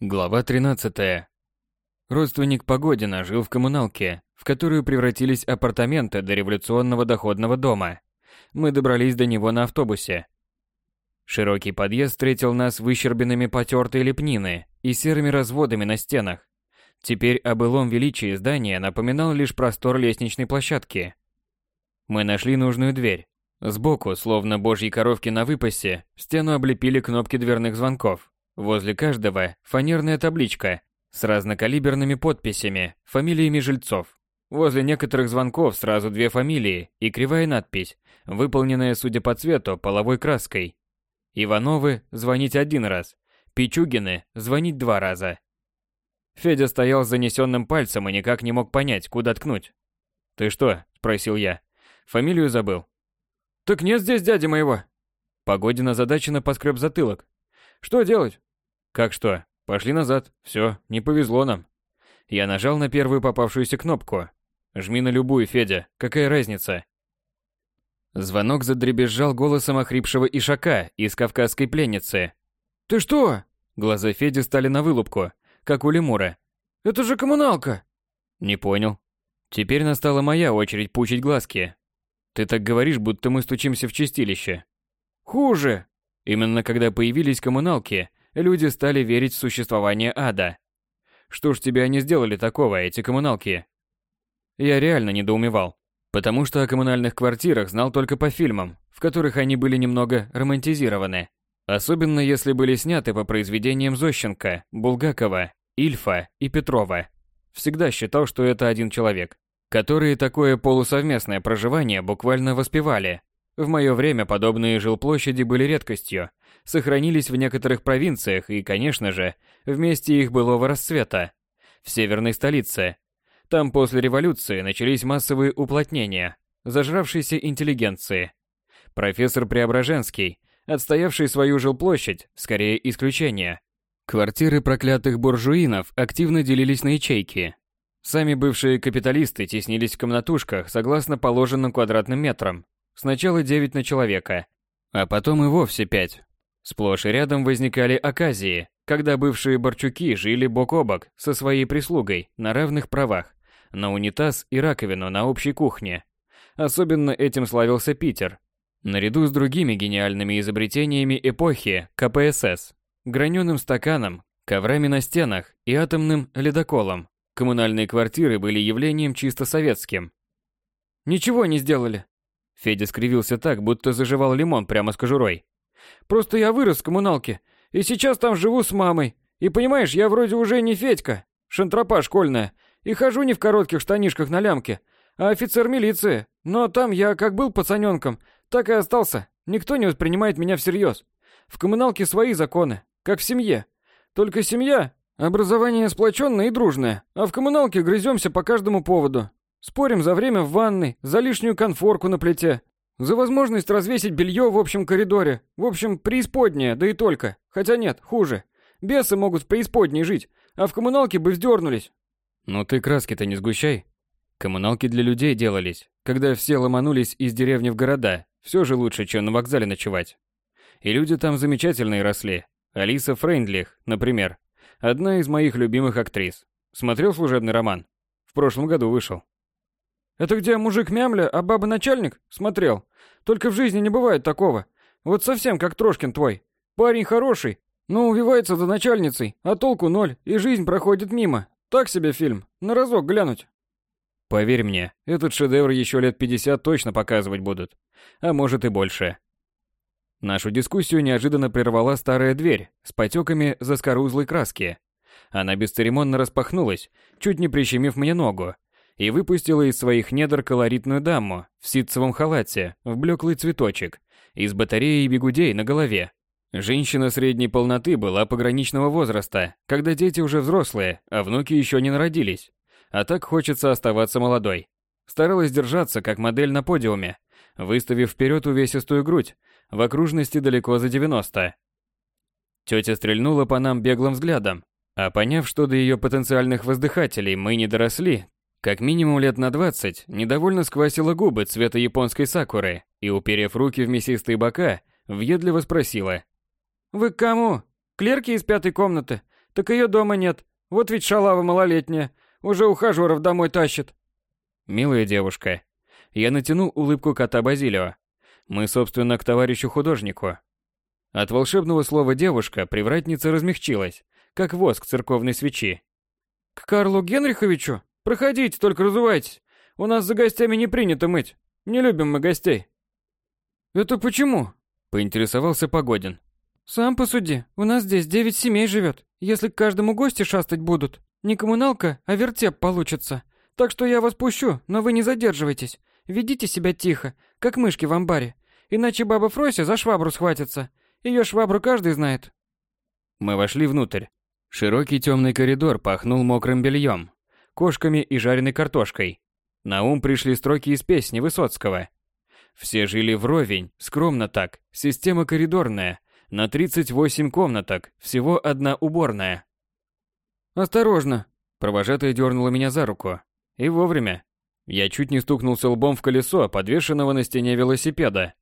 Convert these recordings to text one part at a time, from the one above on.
Глава 13. Родственник Погодина жил в коммуналке, в которую превратились апартаменты до революционного доходного дома. Мы добрались до него на автобусе. Широкий подъезд встретил нас выщербинами потертой лепнины и серыми разводами на стенах. Теперь о былом величии здания напоминал лишь простор лестничной площадки. Мы нашли нужную дверь. Сбоку, словно божьи коровки на выпасе, стену облепили кнопки дверных звонков. Возле каждого фанерная табличка с разнокалиберными подписями, фамилиями жильцов. Возле некоторых звонков сразу две фамилии и кривая надпись, выполненная, судя по цвету, половой краской. Ивановы – звонить один раз, Пичугины – звонить два раза. Федя стоял с занесенным пальцем и никак не мог понять, куда ткнуть. «Ты что?» – спросил я. «Фамилию забыл». «Так нет здесь дяди моего». Погодин озадаченно поскреб затылок. «Что делать?» Как что? Пошли назад. Все, не повезло нам. Я нажал на первую попавшуюся кнопку. Жми на любую, Федя. Какая разница? Звонок задребезжал голосом охрипшего ишака из кавказской пленницы. «Ты что?» Глаза Феди стали на вылупку, как у лемура. «Это же коммуналка!» Не понял. Теперь настала моя очередь пучить глазки. Ты так говоришь, будто мы стучимся в чистилище. Хуже. Именно когда появились коммуналки, люди стали верить в существование ада. Что ж тебе они сделали такого, эти коммуналки? Я реально недоумевал, потому что о коммунальных квартирах знал только по фильмам, в которых они были немного романтизированы. Особенно если были сняты по произведениям Зощенко, Булгакова, Ильфа и Петрова. Всегда считал, что это один человек, которые такое полусовместное проживание буквально воспевали. В мое время подобные жилплощади были редкостью, сохранились в некоторых провинциях и, конечно же, в месте их былого расцвета, в северной столице. Там после революции начались массовые уплотнения зажравшейся интеллигенции. Профессор Преображенский, отстоявший свою жилплощадь, скорее исключение. Квартиры проклятых буржуинов активно делились на ячейки. Сами бывшие капиталисты теснились в комнатушках согласно положенным квадратным метрам. Сначала 9 на человека, а потом и вовсе 5. Сплошь и рядом возникали оказии, когда бывшие Борчуки жили бок о бок со своей прислугой на равных правах, на унитаз и раковину на общей кухне. Особенно этим славился Питер. Наряду с другими гениальными изобретениями эпохи КПСС, граненым стаканом, коврами на стенах и атомным ледоколом, коммунальные квартиры были явлением чисто советским. «Ничего не сделали», Федя скривился так, будто заживал лимон прямо с кожурой. Просто я вырос в коммуналке, и сейчас там живу с мамой. И понимаешь, я вроде уже не Федька, шантропа школьная, и хожу не в коротких штанишках на лямке, а офицер милиции. Но там я как был пацаненком, так и остался. Никто не воспринимает меня всерьез. В коммуналке свои законы, как в семье. Только семья – образование сплоченное и дружное, а в коммуналке грыземся по каждому поводу. Спорим за время в ванной, за лишнюю конфорку на плите, за возможность развесить белье в общем коридоре. В общем, преисподняя, да и только. Хотя нет, хуже. Бесы могут в преисподней жить, а в коммуналке бы вздернулись. Ну ты краски-то не сгущай. Коммуналки для людей делались, когда все ломанулись из деревни в города. Все же лучше, чем на вокзале ночевать. И люди там замечательные росли. Алиса Фрейндлих, например. Одна из моих любимых актрис. Смотрел служебный роман? В прошлом году вышел. Это где мужик мямля, а баба начальник? Смотрел. Только в жизни не бывает такого. Вот совсем как Трошкин твой. Парень хороший, но увивается за начальницей, а толку ноль, и жизнь проходит мимо. Так себе фильм. На разок глянуть. Поверь мне, этот шедевр еще лет 50 точно показывать будут. А может и больше. Нашу дискуссию неожиданно прервала старая дверь с потеками заскорузлой краски. Она бесцеремонно распахнулась, чуть не прищемив мне ногу, и выпустила из своих недр колоритную даму в ситцевом халате, в блеклый цветочек, из батареи и бегудей на голове. Женщина средней полноты была пограничного возраста, когда дети уже взрослые, а внуки еще не народились. А так хочется оставаться молодой. Старалась держаться, как модель на подиуме, выставив вперед увесистую грудь, в окружности далеко за 90. Тетя стрельнула по нам беглым взглядом, а поняв, что до ее потенциальных воздыхателей мы не доросли, как минимум лет на 20 недовольно сквасила губы цвета японской сакуры и, уперев руки в мясистые бока, въедливо спросила. «Вы к кому? Клерки из пятой комнаты? Так ее дома нет. Вот ведь шалава малолетняя. Уже ухажеров домой тащит. Милая девушка. Я натянул улыбку кота Базилио. Мы, собственно, к товарищу художнику. От волшебного слова «девушка» привратница размягчилась, как воск церковной свечи. «К Карлу Генриховичу? Проходите, только разувайтесь. У нас за гостями не принято мыть. Не любим мы гостей». «Это почему?» – поинтересовался Погодин. «Сам посуди. У нас здесь девять семей живет. Если к каждому гости шастать будут, не коммуналка, а вертеп получится. Так что я вас пущу, но вы не задерживайтесь. Ведите себя тихо, как мышки в амбаре. Иначе баба Фрося за швабру схватится. Ее швабру каждый знает. Мы вошли внутрь. Широкий темный коридор пахнул мокрым бельем, кошками и жареной картошкой. На ум пришли строки из песни Высоцкого. Все жили вровень, скромно так, система коридорная, на 38 комнаток, всего одна уборная. «Осторожно!» Провожатая дернула меня за руку. И вовремя. Я чуть не стукнулся лбом в колесо, подвешенного на стене велосипеда.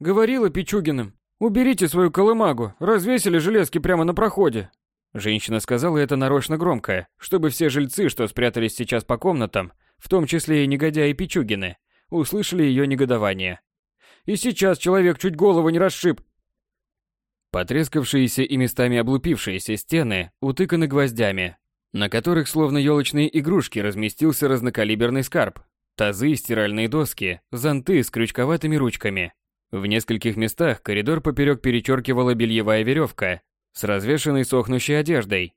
«Говорила Пичугиным, уберите свою колымагу, развесили железки прямо на проходе». Женщина сказала это нарочно громко, чтобы все жильцы, что спрятались сейчас по комнатам, в том числе и негодяи Пичугины, услышали ее негодование. «И сейчас человек чуть голову не расшиб, Потрескавшиеся и местами облупившиеся стены утыканы гвоздями, на которых словно елочные игрушки разместился разнокалиберный скарб. Тазы, стиральные доски, зонты с крючковатыми ручками. В нескольких местах коридор поперек перечеркивала бельевая веревка с развешенной сохнущей одеждой.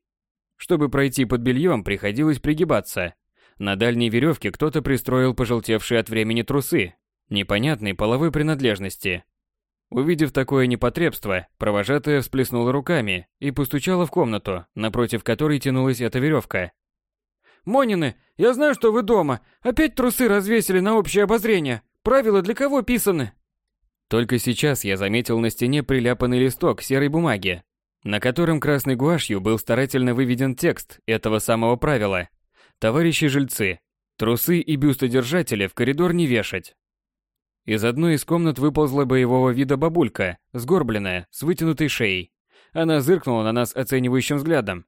Чтобы пройти под бельем, приходилось пригибаться. На дальней веревке кто-то пристроил пожелтевшие от времени трусы, непонятной половой принадлежности. Увидев такое непотребство, провожатая всплеснула руками и постучала в комнату, напротив которой тянулась эта веревка. «Монины, я знаю, что вы дома. Опять трусы развесили на общее обозрение. Правила для кого писаны?» Только сейчас я заметил на стене приляпанный листок серой бумаги, на котором красной гуашью был старательно выведен текст этого самого правила. «Товарищи жильцы, трусы и бюстодержатели в коридор не вешать. Из одной из комнат выползла боевого вида бабулька, сгорбленная, с вытянутой шеей. Она зыркнула на нас оценивающим взглядом.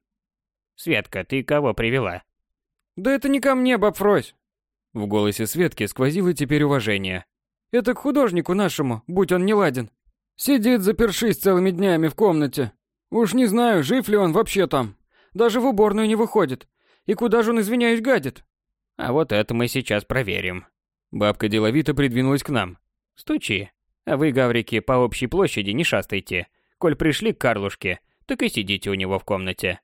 «Светка, ты кого привела?» «Да это не ко мне, баб Фрось!» В голосе Светки сквозило теперь уважение. «Это к художнику нашему, будь он не ладен. Сидит, запершись целыми днями в комнате. Уж не знаю, жив ли он вообще там. Даже в уборную не выходит. И куда же он, извиняюсь, гадит?» «А вот это мы сейчас проверим», Бабка деловито придвинулась к нам. «Стучи. А вы, гаврики, по общей площади не шастайте. Коль пришли к Карлушке, так и сидите у него в комнате».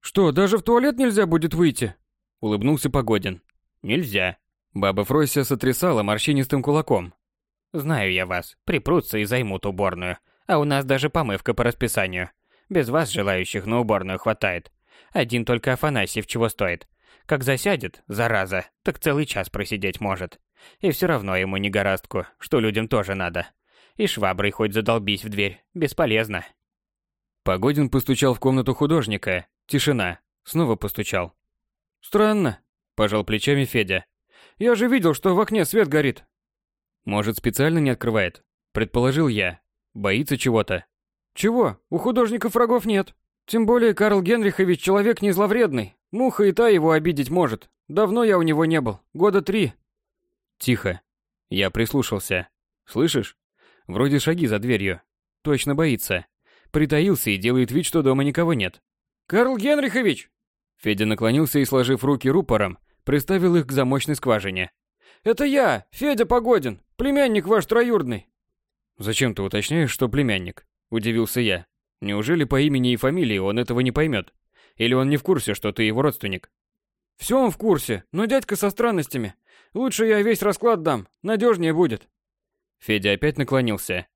«Что, даже в туалет нельзя будет выйти?» Улыбнулся Погодин. «Нельзя». Баба Фрося сотрясала морщинистым кулаком. «Знаю я вас. Припрутся и займут уборную. А у нас даже помывка по расписанию. Без вас желающих на уборную хватает. Один только Афанасьев чего стоит. Как засядет, зараза, так целый час просидеть может. И все равно ему не гораздку, что людям тоже надо. И шваброй хоть задолбись в дверь, бесполезно. Погодин постучал в комнату художника. Тишина. Снова постучал. «Странно», – пожал плечами Федя. «Я же видел, что в окне свет горит». «Может, специально не открывает?» – предположил я. «Боится чего-то». «Чего? У художников врагов нет. Тем более Карл Генрихович человек не зловредный. Муха и та его обидеть может. Давно я у него не был. Года три. Тихо. Я прислушался. Слышишь? Вроде шаги за дверью. Точно боится. Притаился и делает вид, что дома никого нет. «Карл Генрихович!» Федя наклонился и, сложив руки рупором, приставил их к замочной скважине. «Это я, Федя Погодин, племянник ваш троюродный». «Зачем ты уточняешь, что племянник?» – удивился я. «Неужели по имени и фамилии он этого не поймет? Или он не в курсе, что ты его родственник?» «Все он в курсе, но дядька со странностями. Лучше я весь расклад дам, надежнее будет. Федя опять наклонился.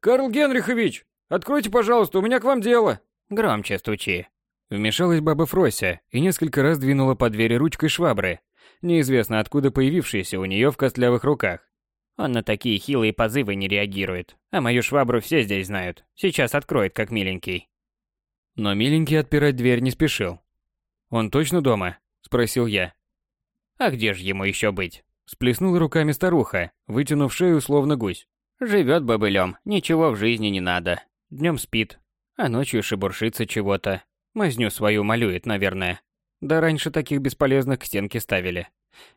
Карл Генрихович, откройте, пожалуйста, у меня к вам дело. Громче стучи. Вмешалась баба Фрося и несколько раз двинула по двери ручкой швабры, неизвестно откуда появившейся у нее в костлявых руках. Он на такие хилые позывы не реагирует, а мою швабру все здесь знают. Сейчас откроет, как миленький. Но миленький отпирать дверь не спешил. «Он точно дома?» – спросил я. А где же ему еще быть? Сплеснула руками старуха, вытянув шею словно гусь. Живет бобылем, ничего в жизни не надо. Днем спит, а ночью шебуршится чего-то. Мазню свою малюет, наверное. Да раньше таких бесполезных к стенке ставили.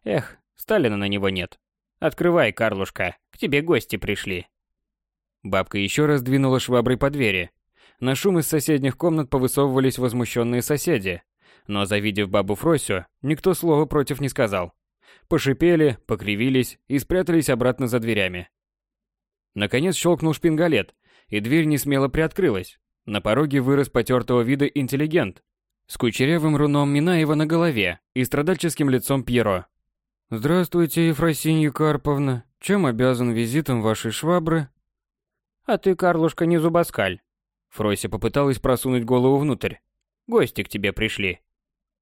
Эх, Сталина на него нет. Открывай, Карлушка, к тебе гости пришли. Бабка еще раз двинула шваброй по двери. На шум из соседних комнат повысовывались возмущенные соседи. Но завидев бабу Фросю, никто слова против не сказал. Пошипели, покривились и спрятались обратно за дверями. Наконец щелкнул шпингалет, и дверь не смело приоткрылась. На пороге вырос потертого вида интеллигент с кучерявым руном Минаева на голове и страдальческим лицом Пьеро. «Здравствуйте, Ефросинья Карповна. Чем обязан визитом вашей швабры?» «А ты, Карлушка, не зубоскаль». Фрося попыталась просунуть голову внутрь. «Гости к тебе пришли».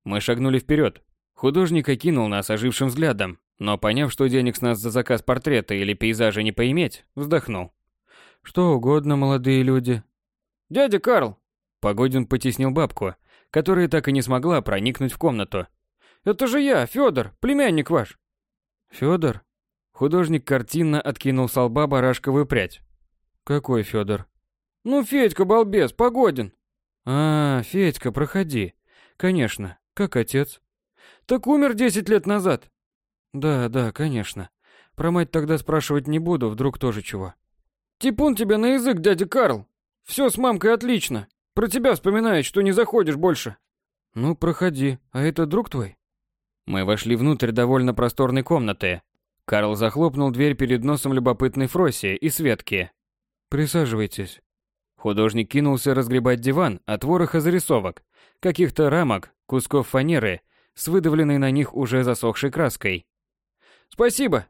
Мы шагнули вперед. Художник окинул нас ожившим взглядом, но поняв, что денег с нас за заказ портрета или пейзажа не поиметь, вздохнул. «Что угодно, молодые люди». «Дядя Карл!» Погодин потеснил бабку, которая так и не смогла проникнуть в комнату. «Это же я, Федор, племянник ваш!» «Федор?» Художник картинно откинул с лба барашковую прядь. «Какой Федор?» «Ну, Федька, балбес, Погодин!» «А, Федька, проходи. Конечно. Как отец?» «Так умер десять лет назад». «Да, да, конечно. Про мать тогда спрашивать не буду, вдруг тоже чего». «Типун тебе на язык, дядя Карл. Все с мамкой отлично. Про тебя вспоминает, что не заходишь больше». «Ну, проходи. А это друг твой?» Мы вошли внутрь довольно просторной комнаты. Карл захлопнул дверь перед носом любопытной Фроси и Светки. «Присаживайтесь». Художник кинулся разгребать диван от вороха зарисовок, каких-то рамок, кусков фанеры с выдавленной на них уже засохшей краской. «Спасибо!»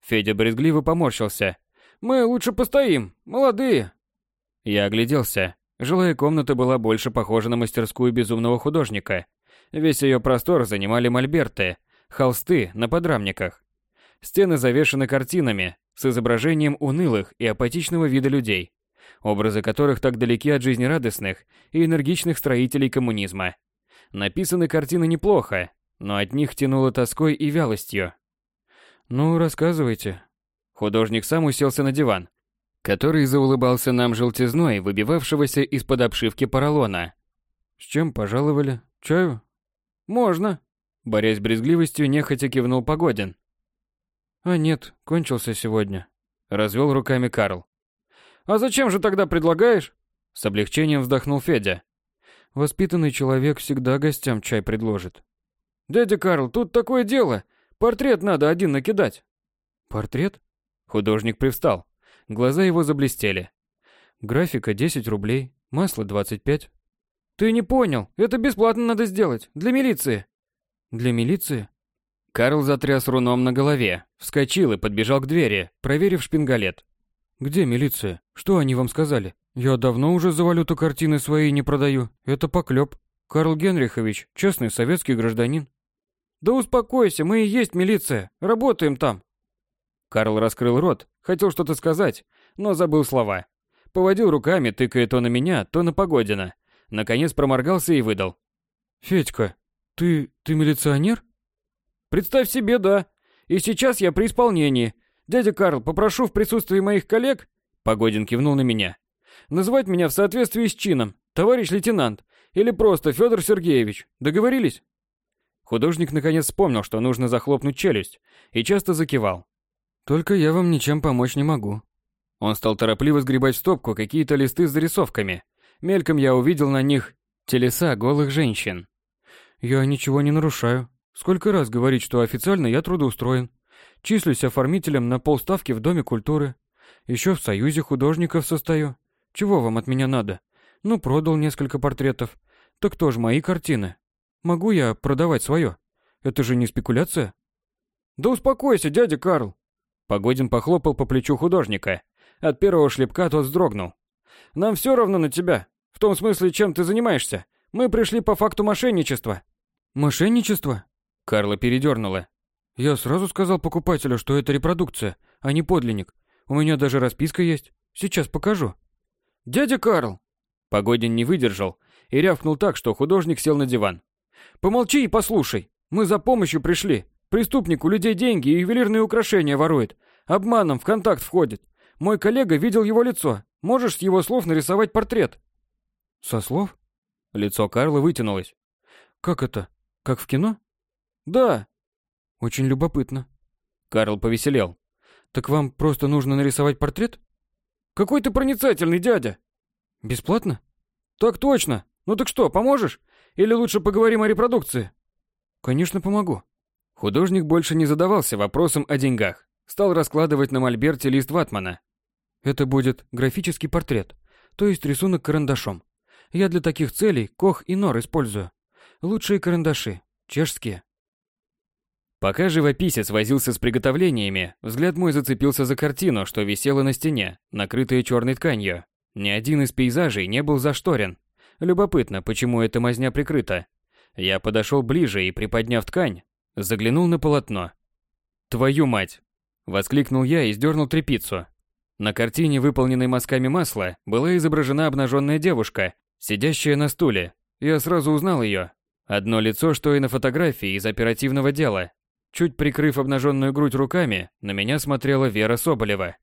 Федя брезгливо поморщился. «Мы лучше постоим, молодые!» Я огляделся. Жилая комната была больше похожа на мастерскую безумного художника. Весь ее простор занимали мольберты, холсты на подрамниках. Стены завешаны картинами с изображением унылых и апатичного вида людей, образы которых так далеки от жизнерадостных и энергичных строителей коммунизма. Написаны картины неплохо, но от них тянуло тоской и вялостью. «Ну, рассказывайте». Художник сам уселся на диван, который заулыбался нам желтизной, выбивавшегося из-под обшивки поролона. «С чем пожаловали? Чаю?» «Можно», — борясь с брезгливостью, нехотя кивнул Погодин. «А нет, кончился сегодня», — развел руками Карл. «А зачем же тогда предлагаешь?» С облегчением вздохнул Федя. «Воспитанный человек всегда гостям чай предложит». «Дядя Карл, тут такое дело. Портрет надо один накидать». «Портрет?» Художник привстал. Глаза его заблестели. «Графика 10 рублей, масло 25». «Ты не понял, это бесплатно надо сделать, для милиции». «Для милиции?» Карл затряс руном на голове, вскочил и подбежал к двери, проверив шпингалет. «Где милиция? Что они вам сказали? Я давно уже за валюту картины свои не продаю. Это поклеп. Карл Генрихович, честный советский гражданин». «Да успокойся, мы и есть милиция, работаем там». Карл раскрыл рот, хотел что-то сказать, но забыл слова. Поводил руками, тыкая то на меня, то на Погодина. Наконец проморгался и выдал. «Федька, ты... ты милиционер?» Представь себе, да. И сейчас я при исполнении. Дядя Карл, попрошу в присутствии моих коллег, Погодин кивнул на меня, называть меня в соответствии с чином, товарищ лейтенант, или просто Федор Сергеевич. Договорились? Художник наконец вспомнил, что нужно захлопнуть челюсть, и часто закивал. Только я вам ничем помочь не могу. Он стал торопливо сгребать в стопку какие-то листы с зарисовками. Мельком я увидел на них телеса голых женщин. Я ничего не нарушаю. Сколько раз говорить, что официально я трудоустроен. Числюсь оформителем на полставки в Доме культуры. Еще в Союзе художников состою. Чего вам от меня надо? Ну, продал несколько портретов. Так тоже мои картины. Могу я продавать свое? Это же не спекуляция? Да успокойся, дядя Карл. Погодин похлопал по плечу художника. От первого шлепка тот вздрогнул. Нам все равно на тебя. Том смысле, чем ты занимаешься. Мы пришли по факту мошенничества. Мошенничество? Карла передернула. Я сразу сказал покупателю, что это репродукция, а не подлинник. У меня даже расписка есть. Сейчас покажу. Дядя Карл! Погодин не выдержал и рявкнул так, что художник сел на диван. Помолчи и послушай. Мы за помощью пришли. Преступник у людей деньги и ювелирные украшения ворует. Обманом в контакт входит. Мой коллега видел его лицо. Можешь с его слов нарисовать портрет? Со слов? Лицо Карла вытянулось. Как это? Как в кино? Да. Очень любопытно. Карл повеселел. Так вам просто нужно нарисовать портрет? Какой ты проницательный, дядя. Бесплатно? Так точно. Ну так что, поможешь? Или лучше поговорим о репродукции? Конечно, помогу. Художник больше не задавался вопросом о деньгах. Стал раскладывать на мольберте лист ватмана. Это будет графический портрет, то есть рисунок карандашом. Я для таких целей кох и нор использую. Лучшие карандаши, чешские. Пока живописец возился с приготовлениями, взгляд мой зацепился за картину, что висела на стене, накрытая черной тканью. Ни один из пейзажей не был зашторен. Любопытно, почему эта мазня прикрыта. Я подошел ближе и, приподняв ткань, заглянул на полотно. «Твою мать!» – воскликнул я и сдернул тряпицу. На картине, выполненной мазками масла, была изображена обнаженная девушка, сидящая на стуле. Я сразу узнал ее. Одно лицо, что и на фотографии из оперативного дела. Чуть прикрыв обнаженную грудь руками, на меня смотрела Вера Соболева.